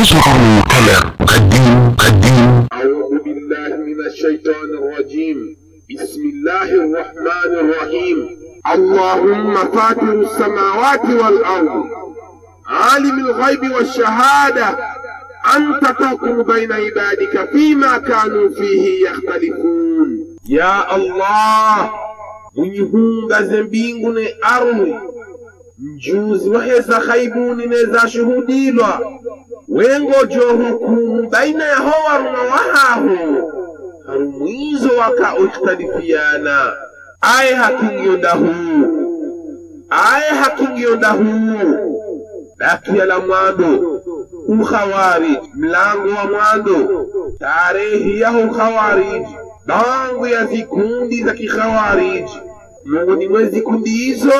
تصغر المعتمر قديم قديم أعوذ بالله من الشيطان الرجيم. بسم الله الرحمن الرحيم. اللهم فاتر السماوات والأرض. عالم الغيب والشهادة. أنت تحكم بين عبادك فيما كانوا فيه يختلفون. يا الله mwenye mbingu ni ardhi waheza khaibuni nezashuhudilwa wengojo hukumu baina ya howaru na wahahu. Harumwizo waka ikhtalifiana aye hakingiyonda huu aye dakia la mwando. Ukhawarij mlango wa mwando. Tarehi yaho ukhawarij bangu ya zikundi za kikhawarij miongoni mwe zikundi hizo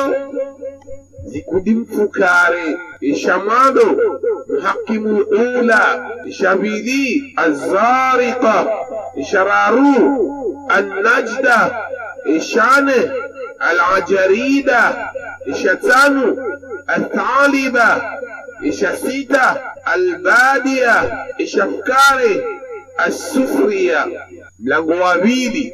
jikudin fukare ishamaɗo muhakkimul ula ishabili azariqa ishararu النجدة الشانه العجريدة الشتان الثعالبة الشسيتة البادية الشفكاري السفرية ملangowawili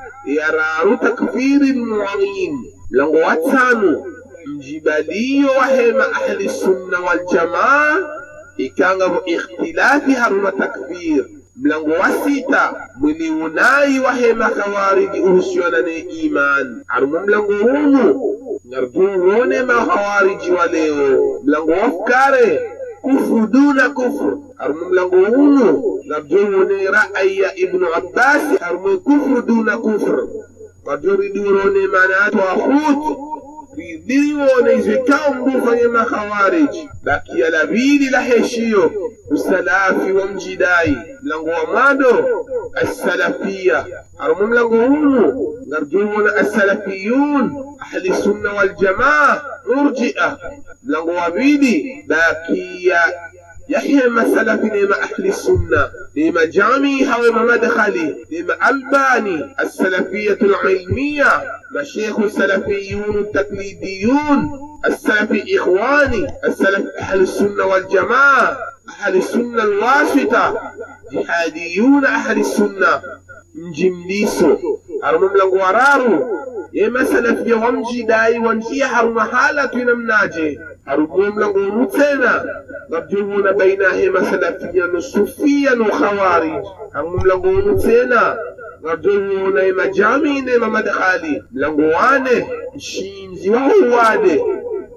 yararu takfirin muadhim lango watano mjibalio wahema ahli sunna wal jamaa ikangavo ikhtilafi haruma takfir mlango wa sita mwiniunai wahema khawariji uhusiana ne iman haruma mlango hunu ngarjuuwone ma khawariji wa leo mlango wafkare كفر دون كفر أرمم لغوونو لبجوني رأي ابن عباس أرمم كفر دون كفر قد يريدوني معناته أخوت izwekao mdufanye makhawariji bakia la bili la heshiyo usalafi wa mjidai mlango wa mwado assalafia haruma mlango hunu ngarjuwona assalafiyun ahli sunna waljamaa murjia mlango wa pili bakia يحيى مسألة نيمة أهل السنة نيمة جامي هاو مدخلي نيمة ألباني السلفية العلمية مشيخ السلفيون التقليديون السلفي إخواني السلف أهل السنة والجماعة أهل السنة الواسطة جهاديون أهل السنة جمليسو أرمم لغوارارو ye masala fiye wamji dayi wanci har mahala tuinam naje har gomla gomu tsena بدون بينه مخلفيا صوفيا وخواري هم لغون سينا. بدون ما جامين ما مدخالي لغوان شين زوان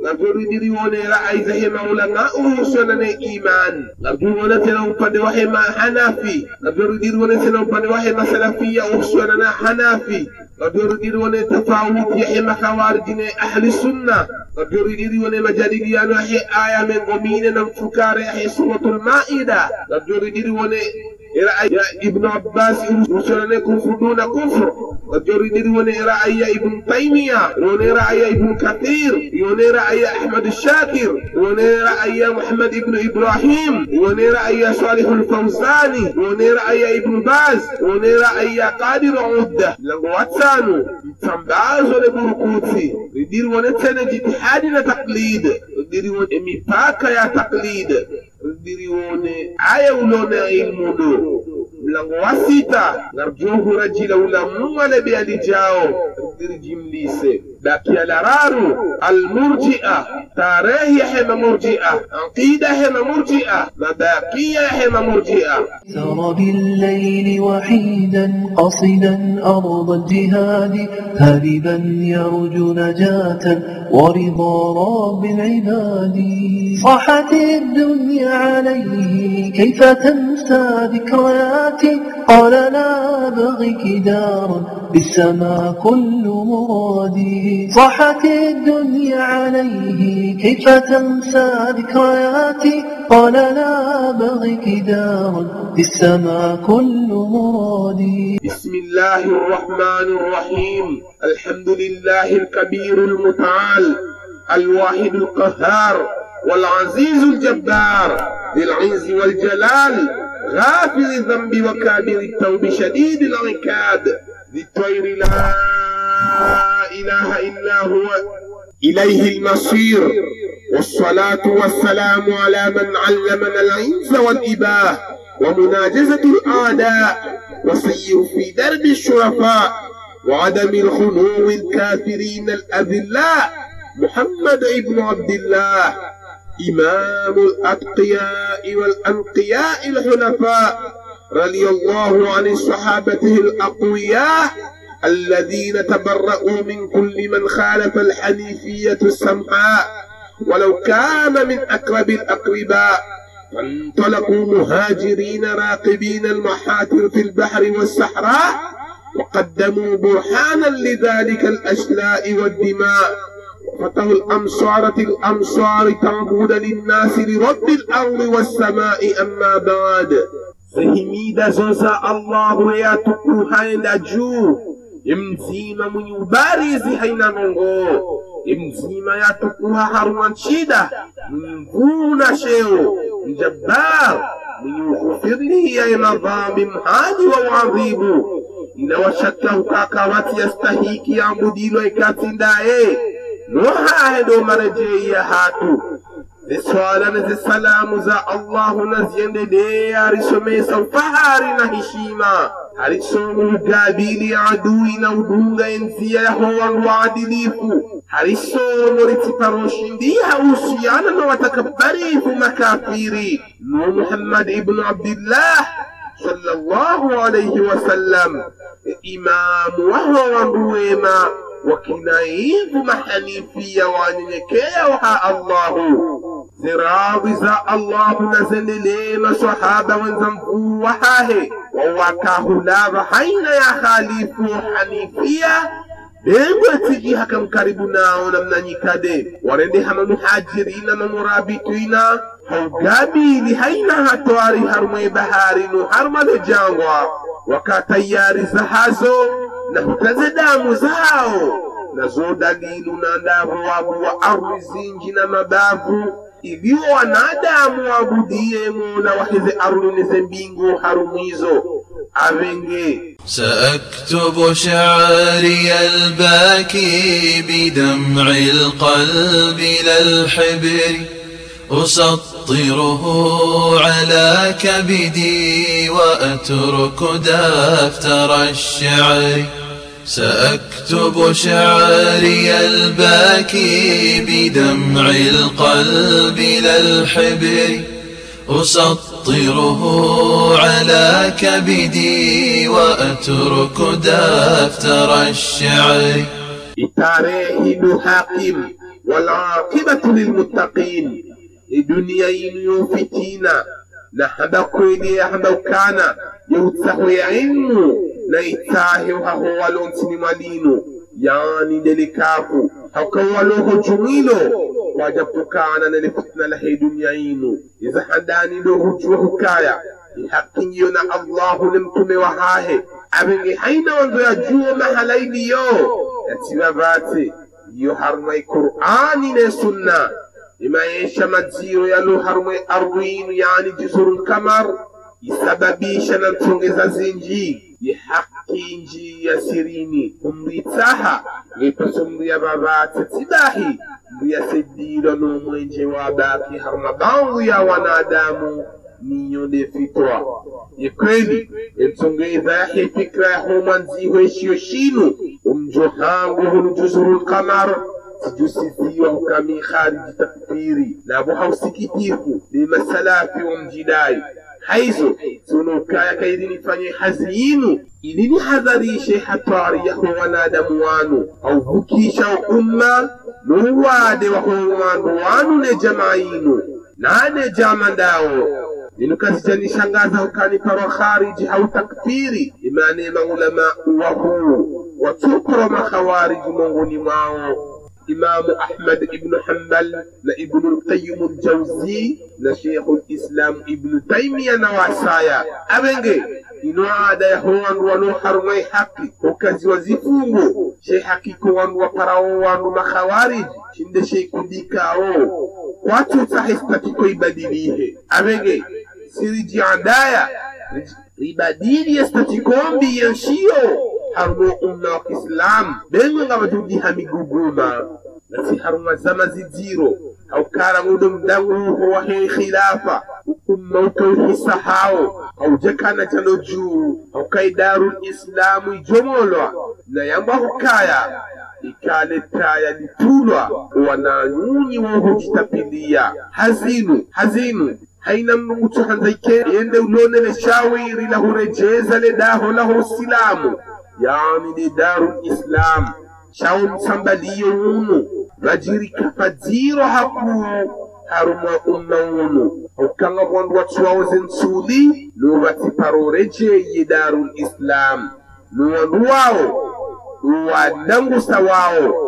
لغور نريون لا ايذه مولا ما أوسن إيمان. لغون تلو قد وهي ما حنفي لغور نريون تلو قد وهي ما سلفيا أوسن حنفي لغور نريون تفاوت يحيى خوارجنا أهل السنة. Nabjoridiriwone majadiliano yahe aya mengomine na mfukare yahe suratul maida nabjoridiriwone رأي ابن عباس وسنن كفر دون كفر وجري وني رأي ابن تيمية وني رأي ابن كثير وني رأي أحمد الشاكر وني رأي محمد ابن إبراهيم وني رأي صالح الفوزاني وني رأي ابن باز وني رأي قادر عودة لغواتسانو تنباز ولبركوتي ردير adi na taklid won emi mipaka ya taklid ridiri wone aya ulone ilmu do. Mlango wa sita. Ngar johura jila ula mumale be alijao. Diri jimlise. Dakia lararu almurjia tarehi ya hema murjia aqida hema murjia mabakia ya hema murjia سر بالليل وحيدا قصدا أرض الجهاد هاربا يرجو نجاة ورضا رب العباد۔ صاحت الدنيا عليه كيف تنسى ذكرياتي قال لا أبغيك دارا بالسما كل مرادي صاحت الدنيا عليه كيف تنسى ذكرياتي قال لا أبغيك دارا في السماء كل مرادي بسم الله الرحمن الرحيم. الحمد لله الكبير المتعال الواحد القهار والعزيز الجبار ذي والجلال غافر الذنب وكابر التوب شديد العكاد ذي الطير لا إله إلا هو. إليه المصير. والصلاة والسلام على من علمنا العنز والإباه ومناجزة الأعداء وسير في درب الشرفاء وعدم الخنوع الكافرين الأذلاء. محمد ابن عبد الله إمام الأتقياء والأنقياء الحنفاء. رضي الله عن صحابته الأقوياء الذين تبرؤوا من كل من خالف الحنيفية السمحاء ولو كان من أقرب الأقرباء فانطلقوا مهاجرين راقبين المحاتر في البحر والصحراء وقدموا برهانا لذلك الأشلاء والدماء. وفتحوا الأمصار الأمصار تعبد للناس لرب الأرض والسماء أما بعد. Zihimida zoza allahu yatukuhaenda juu. Imzima mwenye ubarizi haina nongo. Imzima yatukuha haruma nshida mwenye mvuu na sheo. Mjabbar mwenye ughufiriya ya madhambi mhaji wa uadhibu. Inawashaka ukakawati yastahiki yambudilwa ikatindaye nohahe ndo marejei ya hatu risalana salamu za allahu naziyende de yari somesa fahari na heshima hari songulu gabili adui na udunga enziya ya howangu waadilifu hari somori tiparoshindi hausiana na watakabarifu makafiri nu muhammad ibnu abdillah صلى الله عليه وسلم إمام وهو ورويما وكنايف محنيفية وعنيكيها الله ziradhi za allahu na zendelee masahaba wenza mkuu wa hahe. Wawakahulava haina ya khalifu hanifia. Dengwe hakamkaribu hakam karibu nao namnanyikade warende hama muhajirina mamurabitwina haugabili haina hatwari harumwe baharinu harumale jangwa. Wakatayari zahazo na hutaze damu zao nazo dalilu na ndavu wabu wa ardhi zinji na mabavu iliyo wanadamu wabudie mola waheze ardhi nize mbingu harumwizo avenge سأكتب شعري الباكي بدمع القلب لا الحبر أسطره على كبدي وأترك دفتر الشعر سأكتب شعري الباكي بدمع القلب لا الحبر أسطره على كبدي وأترك دفتر الشعر. itarehi hakim walaqibatu lilmuttaqin idunia yinu na haba kweli haba ukana yautsaho ya ilmu na itahe haho walonsini mwalinu yani delikafu hakawaloho jumilo wajapukana na fitna la hii dunia inu. Iza handani ndo hujua hukaya. Ihakiyo na allahu ni mtume wa hahe. Abenge haina wanzo ya juo mahalaini yo. Yatiba vate iyo harumai qur'ani ne sunna imaisha maziro yalo harumai arwinu yani juzurul kamar isababisha na mtongeza zinji yihaki nji ya sirini umritsaha ngipaso mriya babate tibahi mriya sediro nomwenje wabaki haruma bangu ya wanadamu niyo ndefitwa ye kweli ensongeza yahe fikra yaho mwanziho eshiyo shinu umjohangu hunu juzurul kamar sijusiziwa ukamihari jitakfiri takfiri nabo hausikitifu ni masalafi wa mjidai haizo sunokaya kaidi nifanye hazinu ili nihadharishe hatari yaho wanadamu wanu. Auvukisha umma nuwade waho wandu wanu ne jamaa inu. Nane jama ndawo ninukazijanishangaza ukaniparwa khariji hau takfiri imanema ulama wahu watukoro makhawariji mongoni mwao imamu ahmad ibnu hambal na ibnu lqayimu ljauzi na sheikhu lislamu ibnu taimiya na wasaya. Abenge ino ada ya howandu wano harumai haki. Hokazi wa zifungo she hakiko wandu waparawo wandu makhawariji shinde sheikudikawo kwatu sahistatiko ibadilihe. Abenge siriji adaya ibadili statikombi yenshio wa kiislamu. Bengo nga bajudiha miguguma. Nasi haruma zama zijiro haukara ngudo mdangu wa he khilafa. Umma utauhisa hao. Haujakana chano juu. Aukaidaru islamu ijomolwa. Na yamba hukaya. Ikale taya litulwa wananyunyi wohujitapilia hazinu hazinu. Haina mnungu tuhanzaike yende ulonele shawiri lahurejeza ledaho laho silamu يعني دار الإسلام شاون سمبالي يومو رجيري كفدير حقو هارو ما أمنا ونو أو سولي نوغتي بارو رجي دار الإسلام نوغن واو نوغن نمو سواو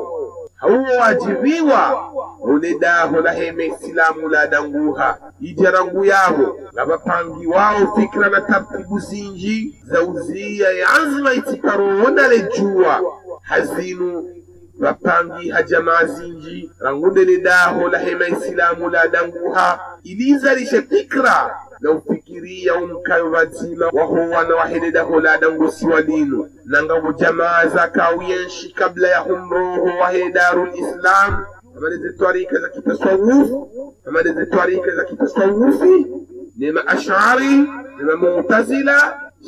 hauwo wajibiwa unedaho laheme silamu ladanguha ijarangu yavo ngabapangi wao fikra na tartibu zinji. Za uzia azma itikaroona juwa hazinu vapangi ha jamaa zinji rangundele daho lahema isilamu ladanguha ilizalishe fikra لو فكريا كان وزيلا وهو أنا واحد دخل آدم وسوالين نغم جماعة زكاوية قبل يهم هو وهي دار الإسلام. أما دي تواريك اذا كنت صوف أما دي تواريك اذا كنت صوفي نما أشعري نما معتزلة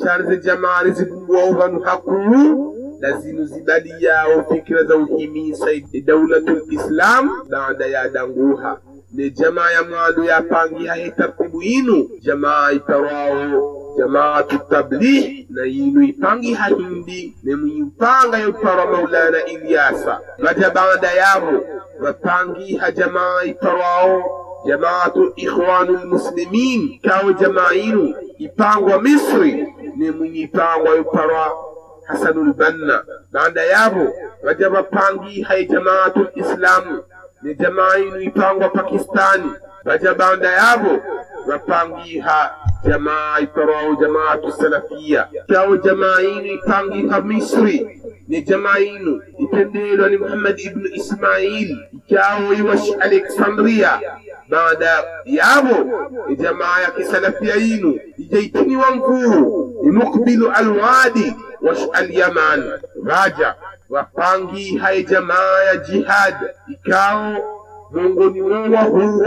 شعر زي جماعة زي بوغا نحقو لازم زبالي وفكرة فكرة زوهيمي سيد دولة الإسلام بعد يا دانغوها ne jamaa ya mwalu yapangiha he tartibu inu jamaa iparwao jamaatu tablih na yinu ipangiha hindi ne muyipanga yoparwa maulana ilyasa baja baada yavo vapangiha jamaa iparwao jamaatu ikhwanu lmuslimin kawe jamaa inu ipangwa misri ne munyipangwa yoparwa hasanul banna baada yavo vaja vapangiha ye jamaatu lislamu ni jamaa inu ipangwa pakistani vaja baada yavo vapangiha jamaa iparwao jamaatu salafia kawo jamaa inu ipangiha misri ni jamaa inu itendelwa ni muhammad ibnu ismail ikawo iwashi alexandria baada yavo jamaa ya kisalafia inu ijaitiniwa mkuu ni mukbilu alwadi wash alyaman vaja wapangi hai jamaa ya jihad. Ikao miongoni mwa huu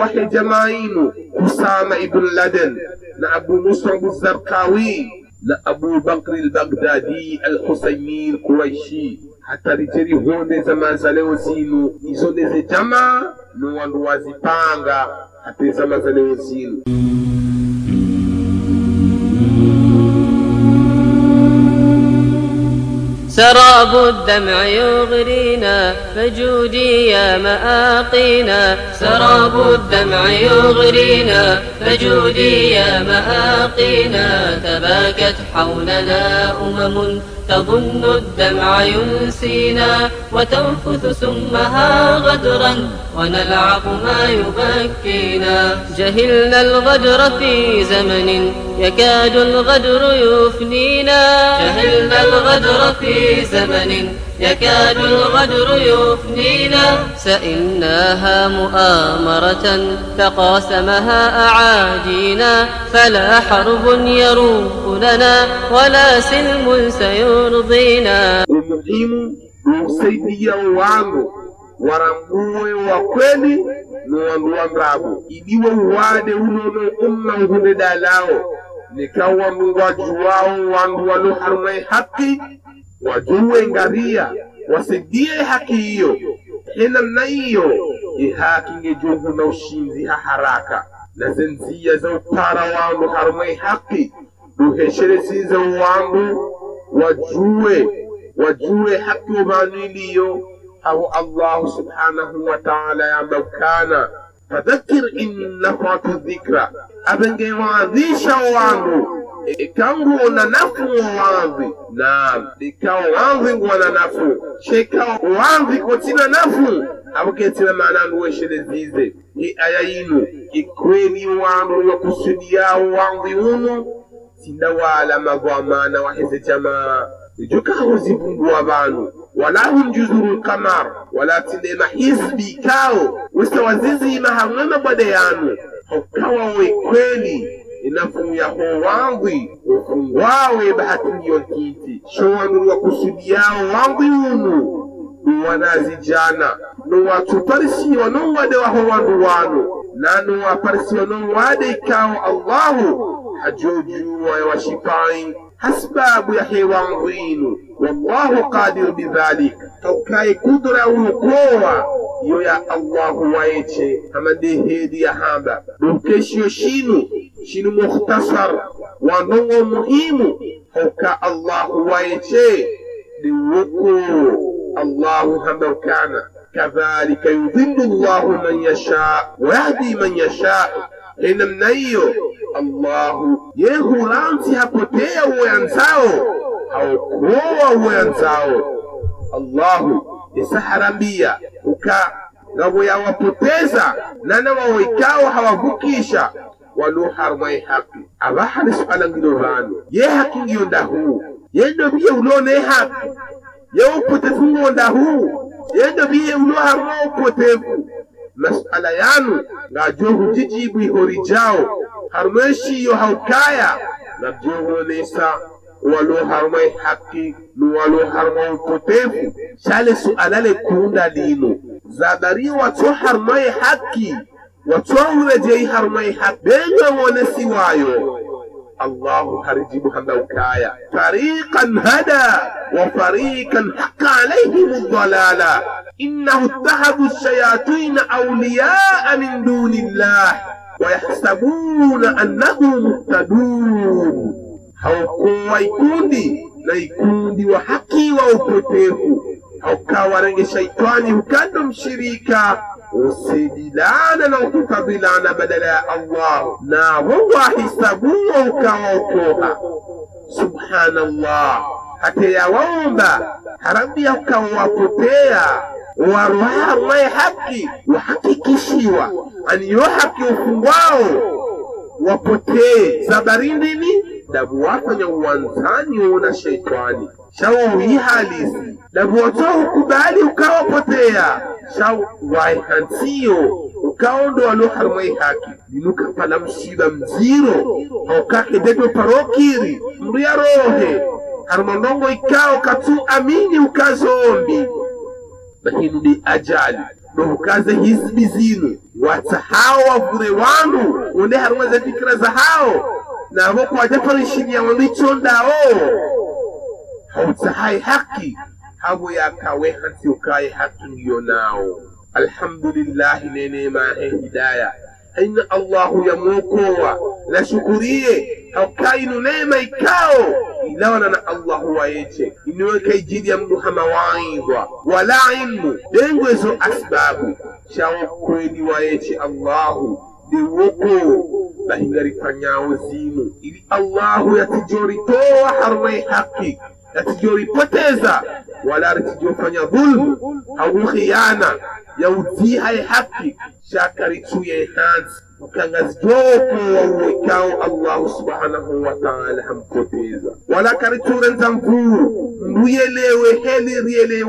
inu kusama ibn laden na abu musab zarqawi na abu bakri albagdadi alhusaini alquraishi hatarijeri hone zama za leo zinu. Izoneze jamaa no wandu hata zama za leo zinu سراب الدمع يغرينا فجودي يا مآقينا. سراب الدمع يغرينا فجودي يا مآقينا. تباكت حولنا أمم تظن الدمع ينسينا وتنفث سمها غدرا ونلعق ما يبكينا. جهلنا الغدر في زمن يكاد الغدر يفنينا. جهلنا الغدر في زمن يكاد الغدر يفنينا سئمناها مؤامرة تقاسمها أعادينا فلا حرب يروق لنا ولا سلم سيرضينا umuhimu usaidia wangu warambuwe wa kweli nuwanduwa ngabu idiwe uwade unono umma uhunde dalao nikawa mungwajuwao wandu walo harumai haki wajuwe ngaria wasaidie haki hiyo. Hena na hiyo. Ihaki ngejuhu na ushinzi ha haraka. Na zenzia za upara wandu harumai haki duheshereziza wandu wajue wajue haki ubaniliyo au allahu subhanahu wa taala yambakana fadhakir in nafatu dhikra. Abengewaadhisha wangu ikangu na nafu wanzi naam ikawa wanzi ngwana nafu sheka wanzi kotina nafu abuketina manandu weshelezize i aya yinu ikweli wandu wakusudiao wanzi unu magwa mana waheze jamaa. Ijukaho zivumbua abantu wala hum lkamar wala tilema hisbi kao. Wisawazizima hamwe mabwade yanu. Hokawa we kweli yako wangwi ufungwawe bahati ndiyo nkiti showanurwa kusudiao wangwi unu nuwanazijana nuwatuparisiwa nowade waho wandu wanu. Na nuwaparisiwa nowade ikao allahu. Hajojuwa washipai hasbabu ya hewangu inu wallahu qadiru bidhalik. Taukaye kudura uokowa yoya allahu waye ce amade hediya haba ɗum kesio shinu shinu muhtasar wandongo muhimu hokka allahu waye ce ɗi woko allahu hambar kana كذلك يضل الله من يشاء ويهدي من يشاء إنم نيو الله يهو لانتي هبوتيه وينساو أو قوة وينساو الله uka ngabo yawapoteza nana ikawo hawavukisha. Waluharmai haki abahali suala ngilo vanu. Ye haki ngiyo ndahu. Yendo biye ulone haki ye upotevu ngo ndahu. Yendobiye biye uloharma upotevu masala yanu ngajohu jijibu ihori jao. Harmeshiyo haukaya. Nabjohonesa walo harmai haki nu walo harmai upotevu shale sualale kunda lino zabari wato harmai haki wato urejei harmai haki benyo wonesi wayo الله هرجب هموكايا فريقا هدى وفريقا حق عليهم الضلالة إنه اتخذوا الشياطين أولياء من دون الله ويحسبون أنهم مهتدون haukuwa ikundi na ikundi wa haki wa upotevu. Haukawa range shaitani hukando mshirika. Usidilana na ukukabiliana badala ya allah. Na wawahisabuwa ukawaokoha subhanallah. Hata yawaomba harambia ukawapotea waruharwaye haki wahakikishiwa. Aniyo haki ufungwao wapotee. Zabarindini dabu kwenye uwanzani una sheitani shawo halisi. Dabu watoa ukubali ukawapotea shawo waihansiyo ukaondo waloharmai haki. Linukapala mshiba mziro haukake debe parokiri mria rohe. Harmondongo ikao katu amini ukazombi. Nahinudi ajali. Nohukaze hisbi zinu watahao wavure wandu unde harumwe za fikira za hao nabo kwajaparishiria yawe ichondao hautahaye haki. Habo yakawe hansi ukaye haki ngiyo nao. Alhamdulillahi nenemahe hidaya. Haina allahu yamwokowa nashukurie. Haukainu neema ikao. Ilawana na allahu wayeche iniweka ijili mdu hamawaidwa wala ilmu. Dengwezo asbabu. Shawo wayeche allahu diwoko bahingarifanyao zinu ili allahu yatijoritoa harwe haki yatijoripoteza wala ritijofanya dhulmu au khiana yaudzihaye haki shakarichuye hansi ukangazijoko wauwekao allahu subhanahu wa taala hampoteza. Wala kariturenza mkuu nduyelewe heli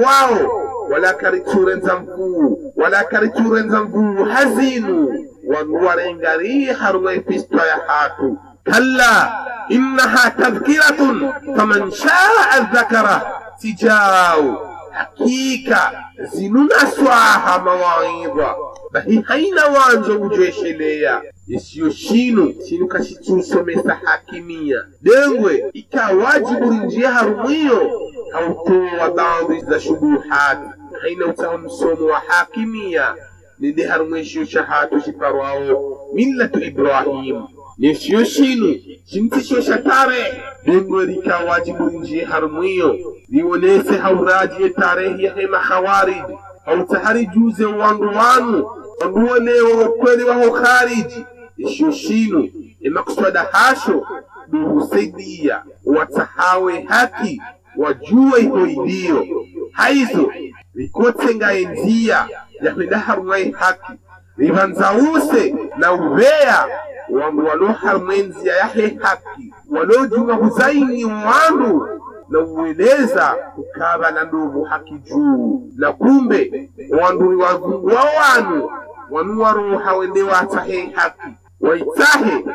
wala kariturenza mkuu wala kariturenza mkuu hazinu wanuwarengarii harumai pista ya hatu. Kalla innaha tadhkiratun faman shaa dhakara tijao hakika zinunaswaha mawaidha bahi haina wanzo ujoesheleya yesiyo shinu shinu kashitusomesa hakimia. Dengwe ikawajibu rinjia harumwiyo hautowa baadhi za shubuhati haina utaha msomo wa hakimia ninde harumwishiyo shahatu shiparwao millatu ibrahim. Neshiyo shinu shintishiyo shatare. Dengwe rikawajibu rinjia harumwiyo liwonese haurajiye tarehi ya hema khawariji hautaharijuze wandu wanu. Wanduwonewo ukweli waho khariji isho shinu emakuswada hasho. Duhusaidia watahawe haki wajue iho iliyo. Haizo rikotsengaye njia yahwenda harumai haki rivanzause na uveya wandu waloharumwenzia ya yahe haki walojuma huzaini wandu na uweleza kukaba na ndovu haki juu. Na kumbe wandu wavungwa wanu wanu waroha wende watahe haki. Waitahe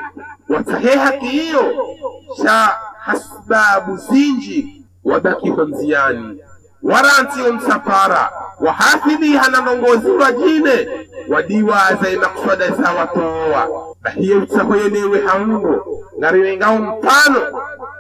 watahe haki hiyo sha hasbabu zinji wabaki nziani warantiyo msafara wahafidhiha hanalongozi wa wajine wadiwaza imakuswada za watowa bahiye utsahoyelewe haungo ngariwengao mpano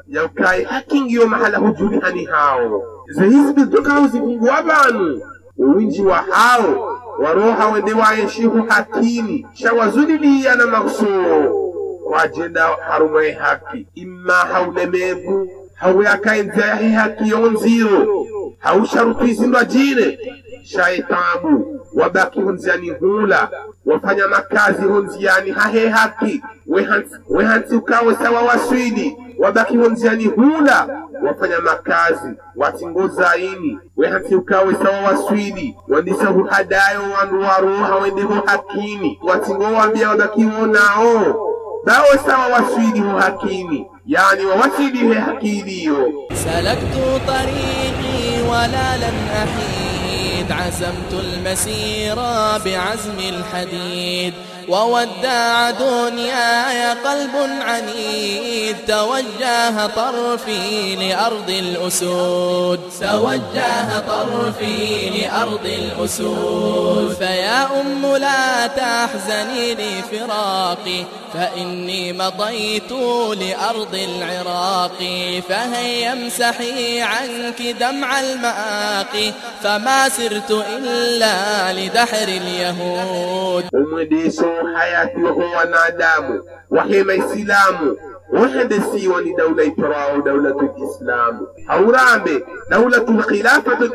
yaukaye hakingiyo mahala hujulihani hao. Zehizbi zokao zivungwa banu uwinji wa hao waroha wende wayeshihu hakini shawazuliliya na maksoo wajenda harumwe haki imma haulemevu hawe haki yonziro hausharutizindwa jine. Shaetabu wabaki honziani hula. Wafanya makazi honziani hahe haki. Wehansi wehansi ukawe sawa waswidi wabaki honziani hula. Wafanya makazi watingozaini wehansi ukawe sawa waswidi wandisa huhadayo wandu waruha wendeho hakini. Watingowambia wadakiwonao bawe باو سما هو حكيمي. يعني ووسيده حكيمي سلكت طريقي ولا لن أحيد. عزمت المسير بعزم الحديد. ووداع دنياي قلب عنيد توجه طرفي لأرض الأسود. توجه طرفي لأرض الأسود. فيا أم لا تحزني لفراقي فإني مضيت لأرض العراق. فهيا امسحي عنك دمع المآقي فما سرت إلا لدحر اليهود. Hayati waho wanadamu wahema isilamu wahende siwa ni daula itorao daulatu lislamu haurambe daulatu lkhilafatu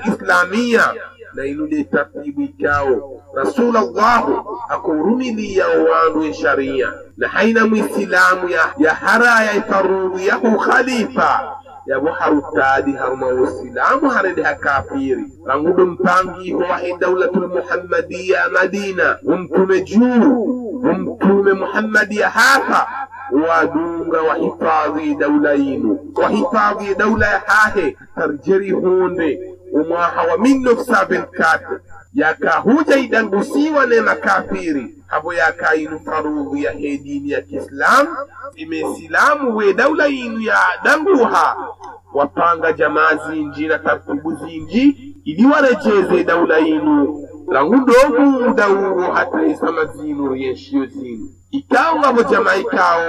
na inude tartibu ikao rasulallahu akurumiliya wandu sharia na haina mwisilamu ya, ya haraya ifaruru yahu khalifa yabo hawtaadi harma wo silamu hanede ha kafiri rangu ɗum pangi homa e dawlatul muhammadiya madina won tume juuru won tume muhammadiya haafa wadunga wa hifadhi dawla yinu wa hifadhi dawla haahe tar jeri hunde وما هو من نفسه بالكاتب yakahuja idangusiwa ne makafiri habo yakainu farudhu ya he dini ya kiislamu. Imesilamu we daula yinu ya danguha. Wapanga jamaa zinji na tartibu zinji ili warejeze daula yinu langu ndogo muda huo hata isama zinu rienshiyo zinu. Ikawa ngabo jamaa ikao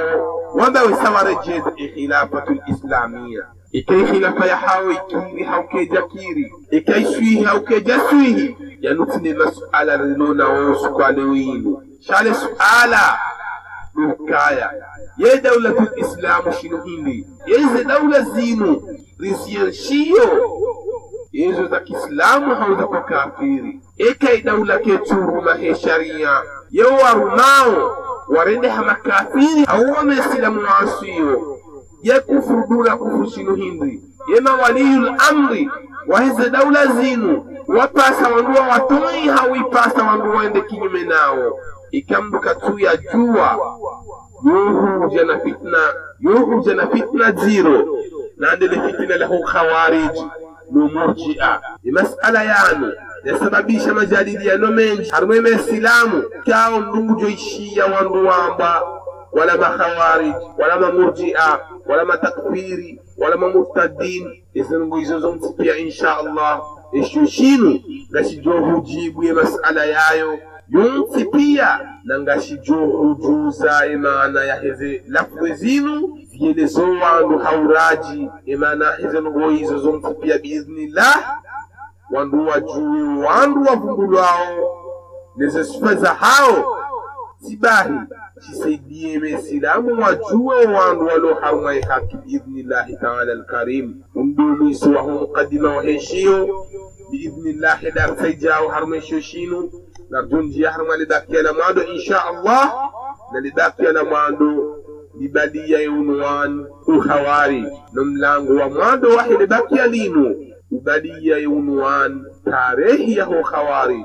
wabawesa warejeze ikhilafatu lislamia ikai ya hao ikiri haukeja kiri. Ikai swihi haukeja swihi yanutine masuala kwale winu shale suala. Lukaya ye daulatul islamu shinu hindi yeze daula zinu. Risienshiyo yezo za kiislamu hauza kwa kafiri. Ekai daula keturuma he sharia. Yeo warumao warende ha makafiri auwame silamu wasiyo ye kufuru dula kufuru shino hindi yema waliyul amri. Waheze daula zinu wapasa wanduwa watoi hawipasa wandu waende kinyume nao. Ikambuka tu ya jua yuhuja na fitna yuhuja na fitna ziro nandele fitina lahu khawariji numurjia ni masala yanu yasababisha majadiliano mengi. Harimweme isilamu kao ndujo ishiya wandu wamba. Wala makhawariji wala mamurjia wala matakfiri wala mamurtadin. Izinungu izo zonse pia insha allah eshushinu ngashi johuji bwe masala yayo. Yonsi pia na ngashi johujuza emana yaheze lafwe zinu vyelezowandu hauraji emana hezengoyizo zonsi pia biiznillah wandu wajuwe wandu wavumbulwawo nezesifeza hao tibahi chisaidie silamu wajue wandu waloharumai haki biidhnillahi taala alkarim umdumisi wahum kadima waheshio biidhnillahi darsaijawo harumeshio shinu narjunjia haruma lidakiala mwando insha allah na lidakiala mwando libadiya yeunuwan uhawari no mlango wa mwando wahe lidakia linu ibadiya yeunuwan tarehi yaho khawari